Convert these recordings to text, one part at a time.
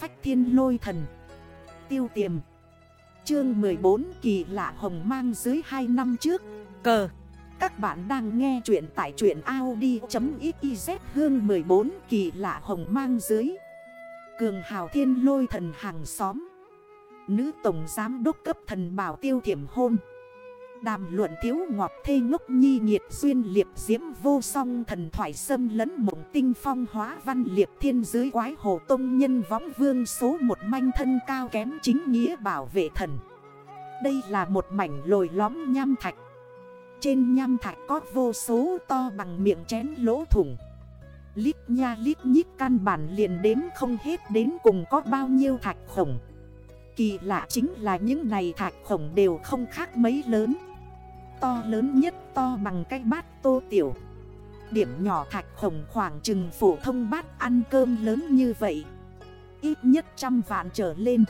phách thiên lôi thần. Tiêu tiềm. Chương 14 kỳ lạ hồng mang dưới 2 năm trước. Cờ. Các bạn đang nghe chuyện tại truyện Audi.xyz hương 14 kỳ lạ hồng mang dưới. Cường hào thiên lôi thần hàng xóm. Nữ tổng giám đốc cấp thần bảo tiêu thiểm hôn. Đàm luận thiếu ngọt thê ngốc nhi nhiệt duyên liệp diễm vô song thần thoại sâm lẫn mộng tinh phong hóa văn liệp thiên dưới quái hồ tông nhân võng vương số một manh thân cao kém chính nghĩa bảo vệ thần. Đây là một mảnh lồi lõm nham thạch. Trên nham thạch có vô số to bằng miệng chén lỗ thủng. Lít nha lít nhít căn bản liền đếm không hết đến cùng có bao nhiêu thạch khổng. Kỳ lạ chính là những này thạch khổng đều không khác mấy lớn to lớn nhất to bằng cái bát tô tiểu. Điểm nhỏ thạch khổng khoảng chừng phổ thông bát ăn cơm lớn như vậy. Ít nhất trăm vạn trở lên.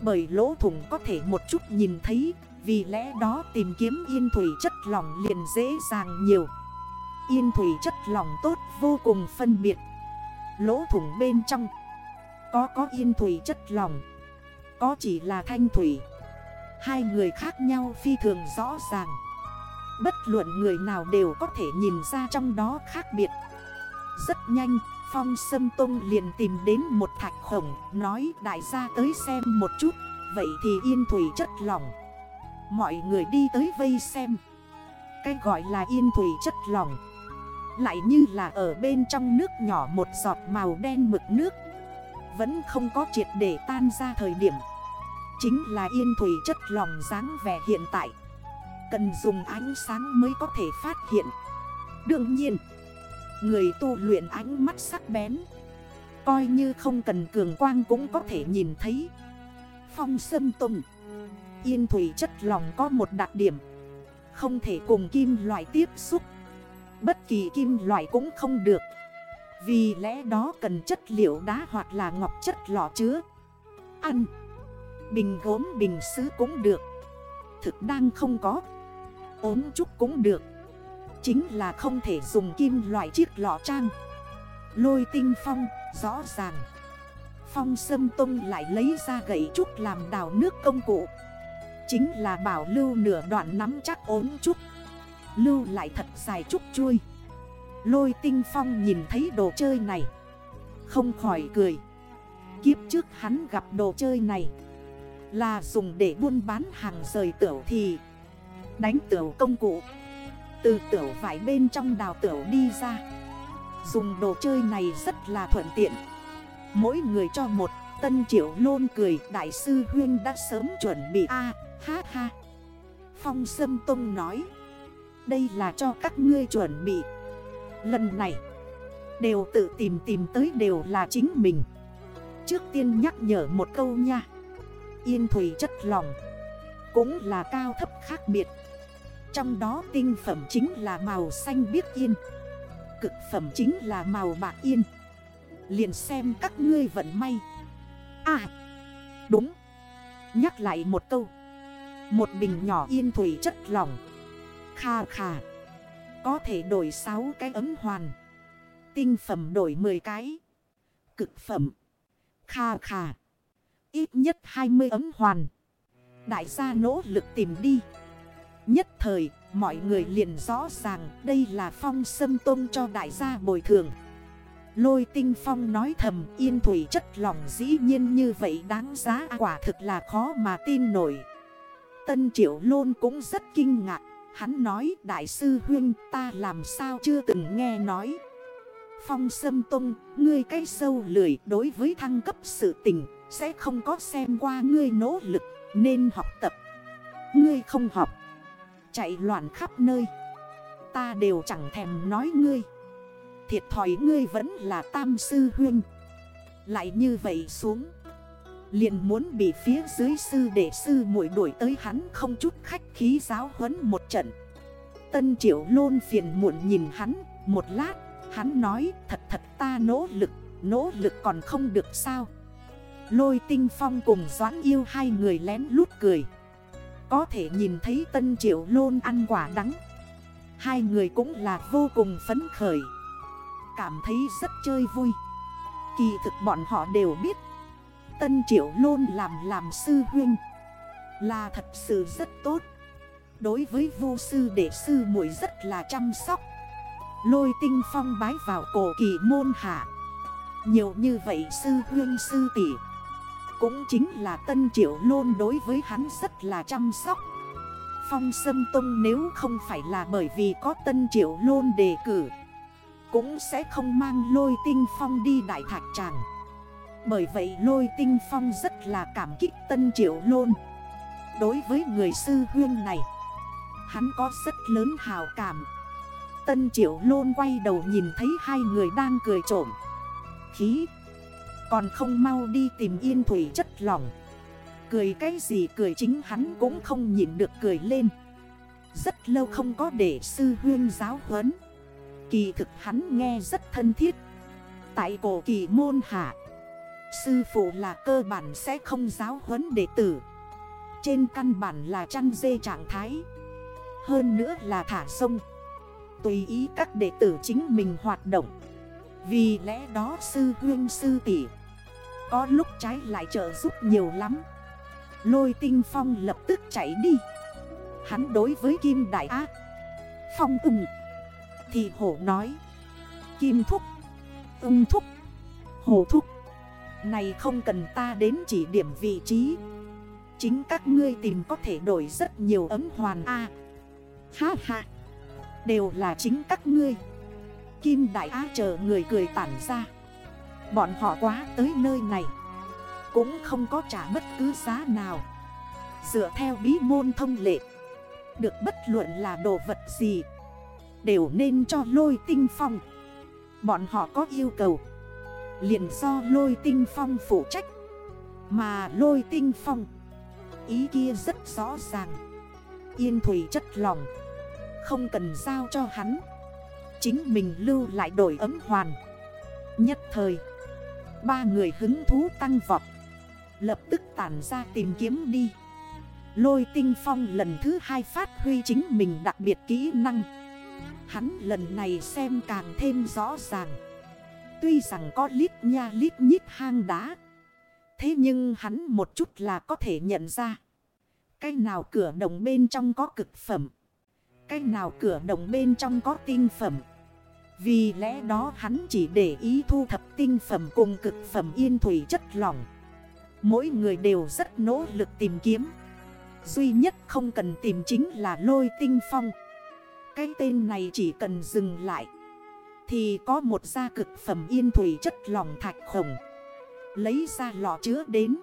Bởi lỗ thủng có thể một chút nhìn thấy, Vì lẽ đó tìm kiếm yên thủy chất lỏng liền dễ dàng nhiều. Yên thủy chất lỏng tốt vô cùng phân biệt. Lỗ thủng bên trong Có có yên thủy chất lỏng, Có chỉ là thanh thủy. Hai người khác nhau phi thường rõ ràng. Bất luận người nào đều có thể nhìn ra trong đó khác biệt. Rất nhanh, Phong Sâm Tông liền tìm đến một thạch khổng, Nói, đại gia tới xem một chút. Vậy thì yên thủy chất lỏng. Mọi người đi tới vây xem. Cái gọi là yên thủy chất lỏng, Lại như là ở bên trong nước nhỏ một giọt màu đen mực nước. Vẫn không có triệt để tan ra thời điểm. Chính là yên thủy chất lỏng dáng vẻ hiện tại. Cần dùng ánh sáng mới có thể phát hiện. Đương nhiên, Người tu luyện ánh mắt sắc bén, Coi như không cần cường quang cũng có thể nhìn thấy. Phong sâm tùng, Yên thủy chất lòng có một đặc điểm, Không thể cùng kim loại tiếp xúc. Bất kỳ kim loại cũng không được. Vì lẽ đó cần chất liệu đá hoặc là ngọc chất lọ chứa, Ăn. Bình gốm bình xứ cũng được. Thực đang không có. Ốm trúc cũng được. Chính là không thể dùng kim loại chiếc lọ trang. Lôi tinh phong, rõ ràng. Phong sâm tông lại lấy ra gậy trúc làm đào nước công cụ. Chính là bảo lưu nửa đoạn nắm chắc ốm trúc. Lưu lại thật dài trúc chui Lôi tinh phong nhìn thấy đồ chơi này. Không khỏi cười. Kiếp trước hắn gặp đồ chơi này. Là dùng để buôn bán hàng rời tiểu thì Đánh tiểu công cụ. Từ tiểu vải bên trong đào tiểu đi ra. Dùng đồ chơi này rất là thuận tiện. Mỗi người cho một, Tân triệu lôn cười, Đại sư Huyên đã sớm chuẩn bị a, ha ha. Phong Sâm Tông nói, Đây là cho các ngươi chuẩn bị. Lần này, Đều tự tìm tìm tới đều là chính mình. Trước tiên nhắc nhở một câu nha. Yên thủy chất lòng, Cũng là cao thấp khác biệt. Trong đó tinh phẩm chính là màu xanh biếc yên, Cực phẩm chính là màu bạc yên. Liền xem các ngươi vận may. À Đúng. Nhắc lại một câu. Một bình nhỏ yên thủy chất lỏng Kha kha. Có thể đổi 6 cái ấm hoàn. Tinh phẩm đổi 10 cái. Cực phẩm. Kha kha. Ít nhất 20 ấm hoàn Đại gia nỗ lực tìm đi Nhất thời, mọi người liền rõ ràng đây là phong sâm tôn cho đại gia bồi thường. Lôi tinh phong nói thầm yên thủy chất lòng dĩ nhiên như vậy đáng giá quả thực là khó mà tin nổi. Tân triệu lôn cũng rất kinh ngạc. Hắn nói đại sư huyên ta làm sao chưa từng nghe nói. Phong sâm tung ngươi cây sâu lười đối với thăng cấp sự tình sẽ không có xem qua ngươi nỗ lực, nên học tập. Ngươi không học. Chạy loạn khắp nơi Ta đều chẳng thèm nói ngươi Thiệt thòi ngươi vẫn là tam sư huyên Lại như vậy xuống, liền muốn bị phía dưới sư đệ sư muội đuổi tới hắn không chút khách khí giáo huấn một trận Tân triệu lôn phiền muộn nhìn hắn, một lát, Hắn nói, thật thật ta nỗ lực Nỗ lực còn không được sao Lôi tinh phong cùng doãn yêu hai người lén lút cười. Có thể nhìn thấy tân triệu lôn ăn quả đắng. Hai người cũng là vô cùng phấn khởi. Cảm thấy rất chơi vui. Kỳ thực bọn họ đều biết. Tân Triệu Lôn làm làm sư huynh. Là thật sự rất tốt. Đối với vô sư đệ sư muội rất là chăm sóc. Lôi tinh phong bái vào cổ kỳ môn hạ. Nhiều như vậy sư huynh sư tỷ. Cũng chính là Tân Triệu Lôn đối với hắn rất là chăm sóc. Phong Sâm Tông nếu không phải là bởi vì có Tân Triệu Lôn đề cử, Cũng sẽ không mang lôi tinh phong đi đại thạch tràng. Bởi vậy lôi tinh phong rất là cảm kích Tân Triệu Lôn. Đối với người sư huyên này, Hắn có rất lớn hào cảm. Tân Triệu Lôn quay đầu nhìn thấy hai người đang cười trộm. Khí còn không mau đi tìm yên thủy chất lỏng. Cười cái gì cười chính hắn cũng không nhìn được cười lên. Rất lâu không có để sư huyên giáo huấn. Kỳ thực hắn nghe rất thân thiết. Tại cổ kỳ môn hạ, Sư phụ là cơ bản sẽ không giáo huấn đệ tử. Trên căn bản là chăn dê trạng thái. Hơn nữa là thả sông. Tùy ý các đệ tử chính mình hoạt động. Vì lẽ đó sư huyên sư tỷ có lúc trái lại trợ giúp nhiều lắm. Lôi tinh phong lập tức chạy đi. Hắn đối với Kim Đại Á. Phong ung Thì hổ nói. Kim thúc. Ung thúc. Hổ thúc. Này không cần ta đến chỉ điểm vị trí. Chính các ngươi tìm có thể đổi rất nhiều ấm hoàn A. Ha ha. Đều là chính các ngươi. Kim Đại Á chờ người cười tản ra. Bọn họ quá tới nơi này. Cũng không có trả bất cứ giá nào. Dựa theo bí môn thông lệ. Được bất luận là đồ vật gì. Đều nên cho lôi tinh phong. Bọn họ có yêu cầu. Liền do lôi tinh phong phụ trách. Mà lôi tinh phong, Ý kia rất rõ ràng. Yên thủy chất lòng. Không cần giao cho hắn. Chính mình lưu lại đổi ấm hoàn. Nhất thời Ba người hứng thú tăng vọt. Lập tức tản ra tìm kiếm đi. Lôi tinh phong lần thứ hai phát huy chính mình đặc biệt kỹ năng. Hắn lần này xem càng thêm rõ ràng. Tuy rằng có lít nha lít nhít hang đá, Thế nhưng hắn một chút là có thể nhận ra. Cái nào cửa đồng bên trong có cực phẩm? Cái nào cửa đồng bên trong có tinh phẩm? Vì lẽ đó hắn chỉ để ý thu thập tinh phẩm cùng cực phẩm yên thủy chất lỏng. Mỗi người đều rất nỗ lực tìm kiếm. Duy nhất không cần tìm chính là lôi tinh phong. Cái tên này chỉ cần dừng lại, Thì có một gia cực phẩm yên thủy chất lỏng thạch khổng. Lấy ra lọ chứa đến,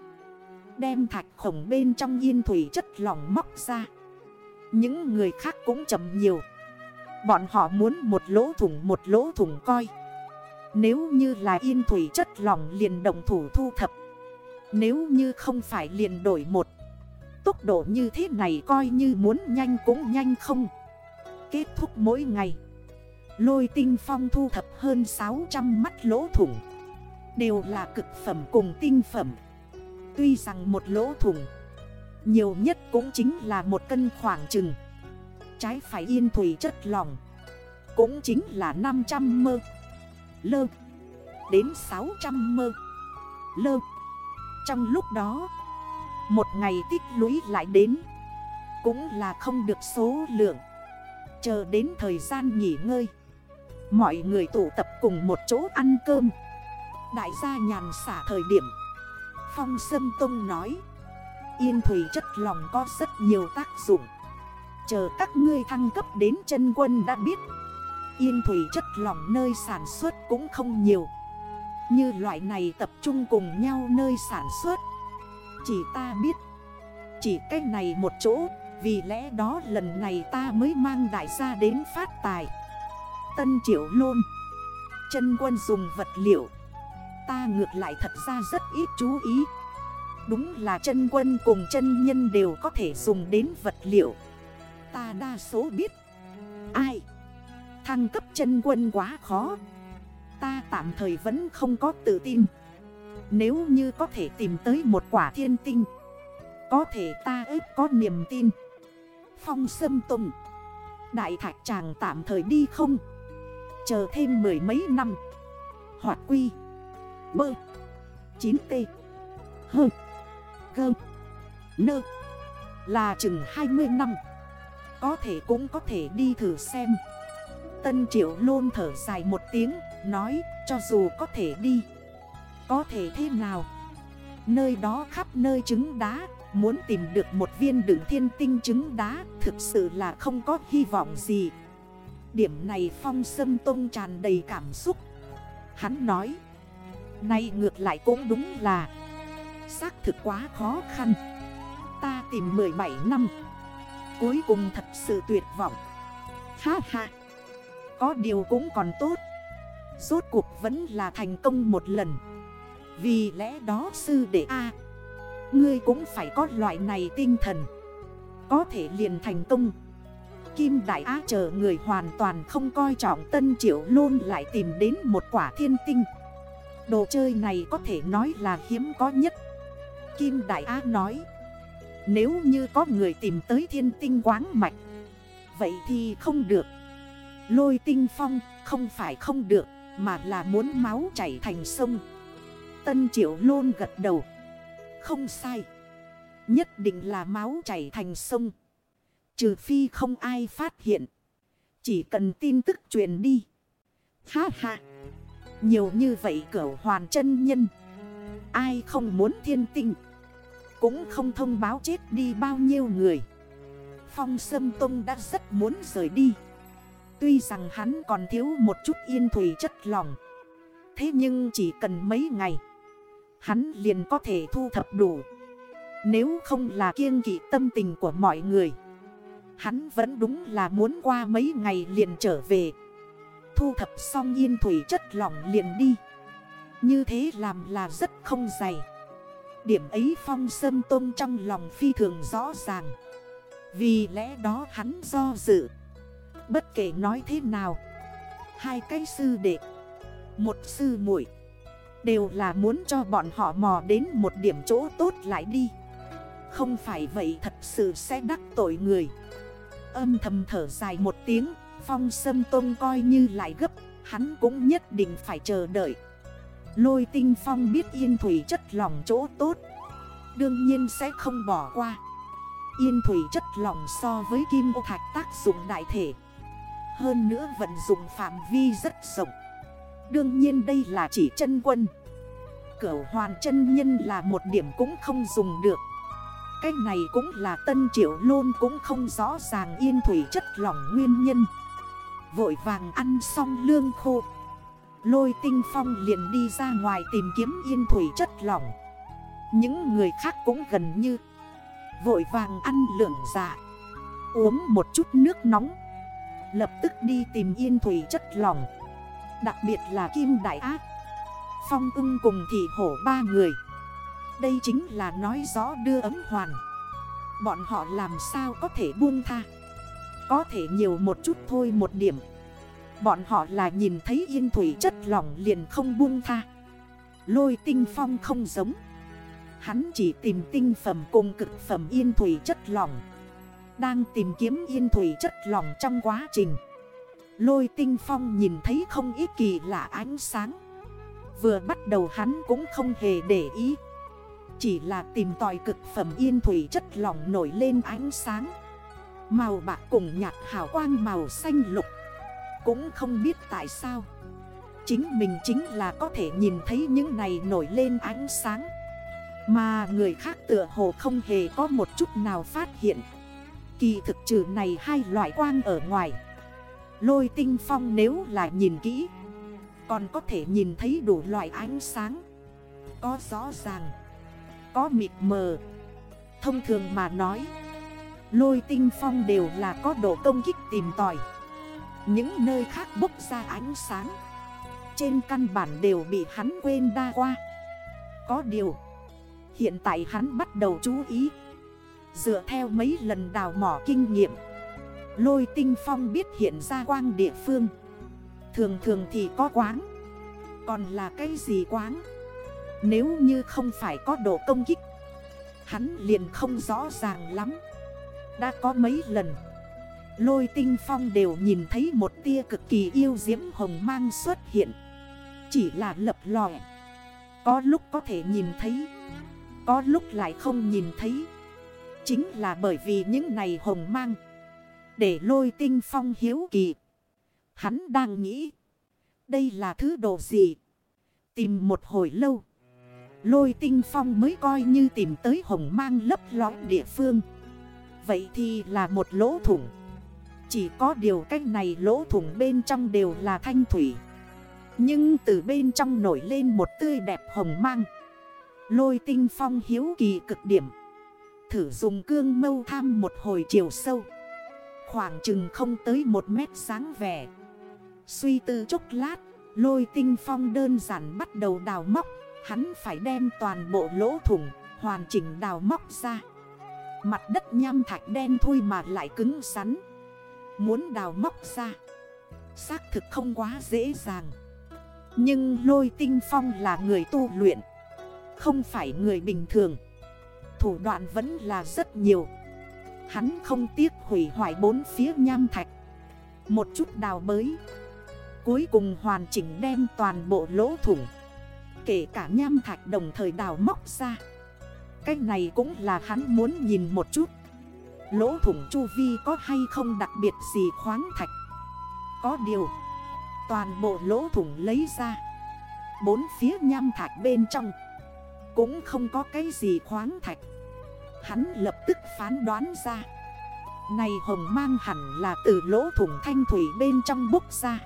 Đem thạch khổng bên trong yên thủy chất lỏng móc ra. Những người khác cũng chậm nhiều. Bọn họ muốn một lỗ thủng, một lỗ thủng coi. Nếu như là yên thủy chất lòng liền đồng thủ thu thập. Nếu như không phải liền đổi một. Tốc độ như thế này coi như muốn nhanh cũng nhanh không. Kết thúc mỗi ngày. Lôi tinh phong thu thập hơn 600 mắt lỗ thủng. Đều là cực phẩm cùng tinh phẩm. Tuy rằng một lỗ thủng, Nhiều nhất cũng chính là một cân khoảng chừng. Trái phải yên thủy chất lòng cũng chính là 500 mơ. Lơ. Đến 600 mơ. Lơ. Trong lúc đó, một ngày tích lũy lại đến. Cũng là không được số lượng. Chờ đến thời gian nghỉ ngơi. Mọi người tụ tập cùng một chỗ ăn cơm. Đại gia nhàn xả thời điểm. Phong Sâm Tông nói, Yên thủy chất lòng có rất nhiều tác dụng. Chờ các ngươi thăng cấp đến chân quân đã biết Yên thủy chất lòng nơi sản xuất cũng không nhiều. Như loại này tập trung cùng nhau nơi sản xuất. Chỉ ta biết. Chỉ cách này một chỗ, Vì lẽ đó lần này ta mới mang đại gia đến phát tài. Tân triệu lôn. Chân quân dùng vật liệu. Ta ngược lại thật ra rất ít chú ý. Đúng là chân quân cùng chân nhân đều có thể dùng đến vật liệu. Ta đa số biết. Thăng cấp chân quân quá khó. Ta tạm thời vẫn không có tự tin. Nếu như có thể tìm tới một quả thiên tinh, Có thể ta ít có niềm tin. Phong sâm tùng, Đại thạch chàng tạm thời đi không? Chờ thêm mười mấy năm. Hoạt quy, Bơ 9T Hơ, Gơ, Nơ, Là chừng 20 năm. Có thể cũng có thể đi thử xem. Tân triệu luôn thở dài một tiếng, Nói, cho dù có thể đi, Có thể thế nào? Nơi đó khắp nơi trứng đá, Muốn tìm được một viên đựng thiên tinh trứng đá Thực sự là không có hy vọng gì. Điểm này phong sâm tông tràn đầy cảm xúc. Hắn nói Nay ngược lại cũng đúng là Xác thực quá khó khăn. Ta tìm 17 năm, Cuối cùng thật sự tuyệt vọng. Ha ha. Có điều cũng còn tốt. Rốt cuộc vẫn là thành công một lần. Vì lẽ đó sư đệ A, Ngươi cũng phải có loại này tinh thần. Có thể liền thành công. Kim Đại Á chờ người hoàn toàn không coi trọng Tân Triệu Lôn lại tìm đến một quả thiên tinh. Đồ chơi này có thể nói là hiếm có nhất. Kim Đại Á nói, Nếu như có người tìm tới thiên tinh quáng mạch, Vậy thì không được. Lôi tinh phong, không phải không được, Mà là muốn máu chảy thành sông Tân Triệu Lôn gật đầu Không sai Nhất định là máu chảy thành sông Trừ phi không ai phát hiện. Chỉ cần tin tức truyền đi. Ha ha. Nhiều như vậy cỡ hoàn chân nhân. Ai không muốn thiên tinh. Cũng không thông báo chết đi bao nhiêu người. Phong Sâm Tông đã rất muốn rời đi. Tuy rằng hắn còn thiếu một chút yên thủy chất lòng. Thế nhưng chỉ cần mấy ngày. Hắn liền có thể thu thập đủ. Nếu không là kiêng kỵ tâm tình của mọi người. Hắn vẫn đúng là muốn qua mấy ngày liền trở về Thu thập xong yên thủy chất lỏng liền đi Như thế làm là rất không dày Điểm ấy phong sâm tôn trong lòng phi thường rõ ràng Vì lẽ đó hắn do dự Bất kể nói thế nào. Hai cái sư đệ, Một sư muội, Đều là muốn cho bọn họ mò đến một điểm chỗ tốt lại đi. Không phải vậy thật sự sẽ đắc tội người. Âm thầm thở dài một tiếng, Phong sâm tôn coi như lại gấp, Hắn cũng nhất định phải chờ đợi. Lôi tinh phong biết yên thủy chất lòng chỗ tốt, Đương nhiên sẽ không bỏ qua. Yên thủy chất lỏng so với kim ô thạch tác dụng đại thể. Hơn nữa vận dụng phạm vi rất rộng. Đương nhiên đây là chỉ chân quân. Cửu hoàn chân nhân là một điểm cũng không dùng được. Cái này cũng là tân triệu luôn cũng không rõ ràng yên thủy chất lỏng nguyên nhân. Vội vàng ăn xong lương khô. Lôi tinh phong liền đi ra ngoài tìm kiếm yên thủy chất lỏng. Những người khác cũng gần như Vội vàng ăn lượng dạ. Uống một chút nước nóng. Lập tức đi tìm yên thủy chất lỏng. Đặc biệt là Kim Đại Ác Phong ưng cùng thị hổ ba người. Đây chính là nói rõ đưa ấm hoàn. Bọn họ làm sao có thể buông tha? Có thể nhiều một chút thôi một điểm. Bọn họ là nhìn thấy yên thủy chất lỏng liền không buông tha. Lôi tinh phong không giống. Hắn chỉ tìm tinh phẩm cùng cực phẩm yên thủy chất lỏng. Đang tìm kiếm yên thủy chất lỏng trong quá trình. Lôi tinh phong nhìn thấy không ít kỳ lạ ánh sáng. Vừa bắt đầu hắn cũng không hề để ý. Chỉ là tìm tòi cực phẩm yên thủy chất lỏng nổi lên ánh sáng. Màu bạc cùng nhạt hào quang màu xanh lục. Cũng không biết tại sao. Chính mình chính là có thể nhìn thấy những này nổi lên ánh sáng. Mà người khác tựa hồ không hề có một chút nào phát hiện. Kỳ thực trừ này hai loại quang ở ngoài. Lôi tinh phong nếu là nhìn kỹ, Còn có thể nhìn thấy đủ loại ánh sáng. Có rõ ràng, có mịt mờ. Thông thường mà nói, Lôi tinh phong đều là có độ công kích tìm tòi. Những nơi khác bốc ra ánh sáng, Trên căn bản đều bị hắn quên đa qua. Có điều, Hiện tại hắn bắt đầu chú ý. Dựa theo mấy lần đào mỏ kinh nghiệm, Lôi tinh phong biết hiện ra quang địa phương. Thường thường thì có quáng, Còn là cái gì quáng? Nếu như không phải có độ công kích, Hắn liền không rõ ràng lắm. Đã có mấy lần, Lôi tinh phong đều nhìn thấy một tia cực kỳ yêu diễm hồng mang xuất hiện. Chỉ là lập lòe, Có lúc có thể nhìn thấy, Có lúc lại không nhìn thấy. Chính là bởi vì những này hồng mang. Để lôi tinh phong hiếu kỳ. Hắn đang nghĩ, Đây là thứ đồ gì? Tìm một hồi lâu, Lôi tinh phong mới coi như tìm tới hồng mang lấp lõi địa phương. Vậy thì là một lỗ thủng. Chỉ có điều cách này lỗ thủng bên trong đều là thanh thủy. Nhưng từ bên trong nổi lên một tươi đẹp hồng mang. Lôi tinh phong hiếu kỳ cực điểm. Thử dùng cương mâu tham một hồi chiều sâu. Khoảng chừng không tới một mét sáng vẻ. Suy tư chốc lát, Lôi tinh phong đơn giản bắt đầu đào móc. Hắn phải đem toàn bộ lỗ thủng, Hoàn chỉnh đào móc ra. Mặt đất nham thạch đen thui mà lại cứng rắn. Muốn đào móc ra, Xác thực không quá dễ dàng. Nhưng lôi tinh phong là người tu luyện, Không phải người bình thường. Thủ đoạn vẫn là rất nhiều. Hắn không tiếc hủy hoại bốn phía nham thạch. Một chút đào bới. Cuối cùng hoàn chỉnh đem toàn bộ lỗ thủng. Kể cả nham thạch đồng thời đào móc ra. Cái này cũng là hắn muốn nhìn một chút. Lỗ thủng chu vi có hay không đặc biệt gì khoáng thạch? Có điều, Toàn bộ lỗ thủng lấy ra. Bốn phía nham thạch bên trong. Cũng không có cái gì khoáng thạch. Hắn lập tức phán đoán ra. Này hồng mang hẳn là từ lỗ thủng thanh thủy bên trong bốc ra.